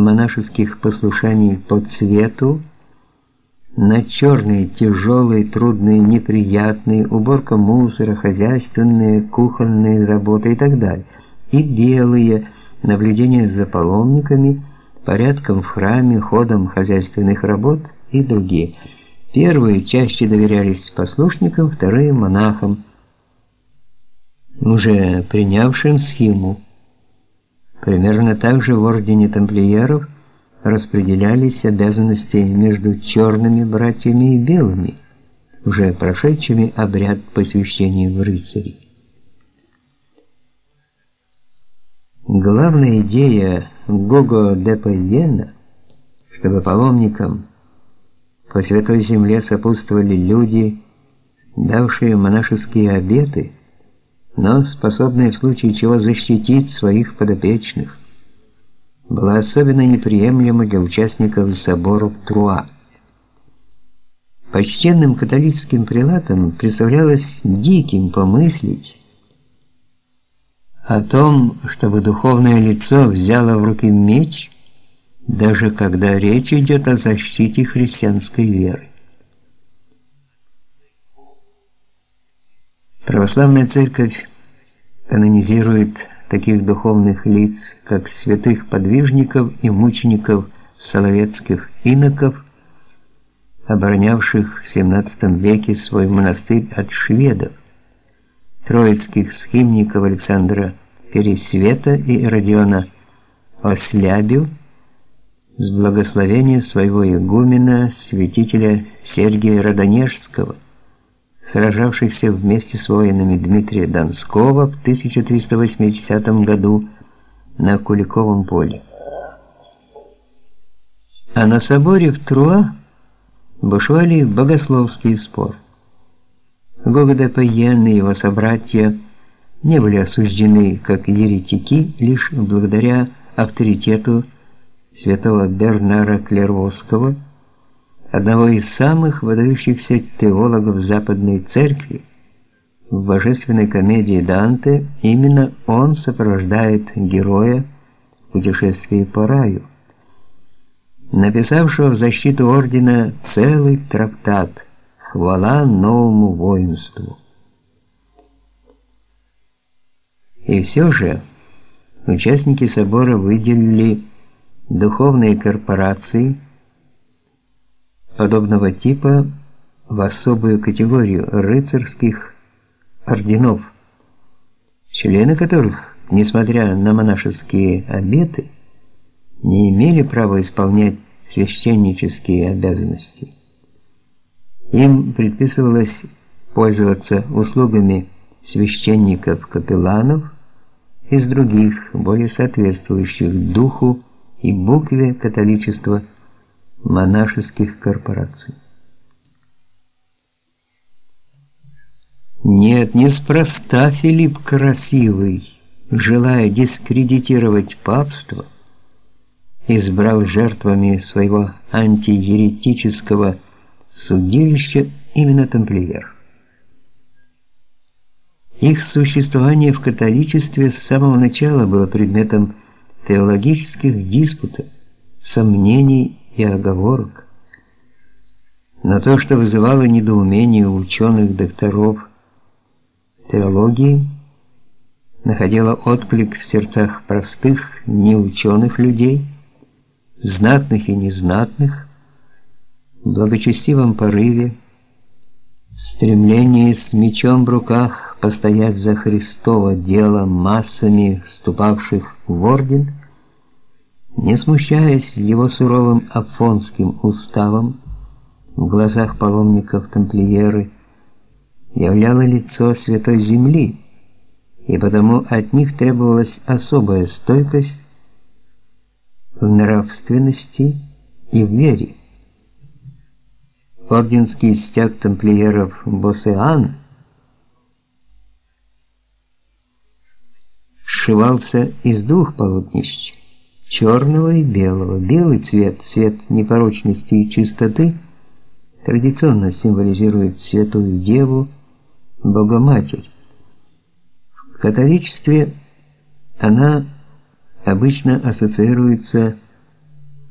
монашеских послушаний по цвету, на черные, тяжелые, трудные, неприятные, уборка мусора, хозяйственные, кухонные заботы и так далее, и белые, наблюдение за паломниками, порядком в храме, ходом хозяйственных работ и другие. Первые чаще доверялись послушникам, вторые монахам, уже принявшим схему. Примерно так же в ордене тамплиеров распределялись обязанности между черными братьями и белыми, уже прошедшими обряд посвящения в рыцари. Главная идея Гого де Пайена, чтобы паломникам по святой земле сопутствовали люди, давшие монашеские обеты, но способные в случае чего защитить своих подопечных, была особенно неприемлема для участников соборов Труа. Почтенным католическим прилатам представлялось диким помыслить о том, чтобы духовное лицо взяло в руки меч, даже когда речь идет о защите христианской веры. Православная церковь канонизирует таких духовных лиц, как святых подвижников и мучеников соловецких иноков, оборонявших в XVII веке свой монастырь от шведов, троицких схимников Александра Пересвета и Родиона Ослябю с благословения своего игумена, святителя Сергия Радонежского – сражавшихся вместе с воинами Дмитрия Донского в 1380 году на Куликовом поле. А на соборе в Труа бушевали богословские споры. Гогода Пайен и его собратья не были осуждены как еретики лишь благодаря авторитету святого Бернара Клервосского – одного из самых выдающихся теологов Западной Церкви, в божественной комедии Данте именно он сопровождает героя в путешествии по раю, написавшего в защиту ордена целый трактат «Хвала новому воинству». И все же участники собора выделили духовные корпорации – подобного типа в особую категорию рыцарских орденов, члены которых, несмотря на монашеские обеты, не имели права исполнять священнические обязанности. Им предписывалось пользоваться услугами священников-капелланов из других, более соответствующих духу и букве католичества – монашеских корпораций. Нет, неспроста Филипп Красивый, желая дискредитировать папство, избрал жертвами своего антиеретического судилища именно тамплиеров. Их существование в католичестве с самого начала было предметом теологических диспутов, сомнений и оговорок. Но то, что вызывало недоумение у ученых-докторов теологии, находило отклик в сердцах простых, неученых людей, знатных и незнатных, в благочестивом порыве, стремлении с мечом в руках постоять за Христово дело массами вступавших в орден – не смущаясь его суровым афонским уставом, в глазах паломников тамплиеры являло лицо Святой Земли, и потому от них требовалась особая стойкость в нравственности и в вере. Орденский стяг тамплиеров Босеан сшивался из двух полотнищ черного и белого. Белый цвет, цвет непорочности и чистоты, традиционно символизирует Святую Деву, Богоматерь. В католичестве она обычно ассоциируется с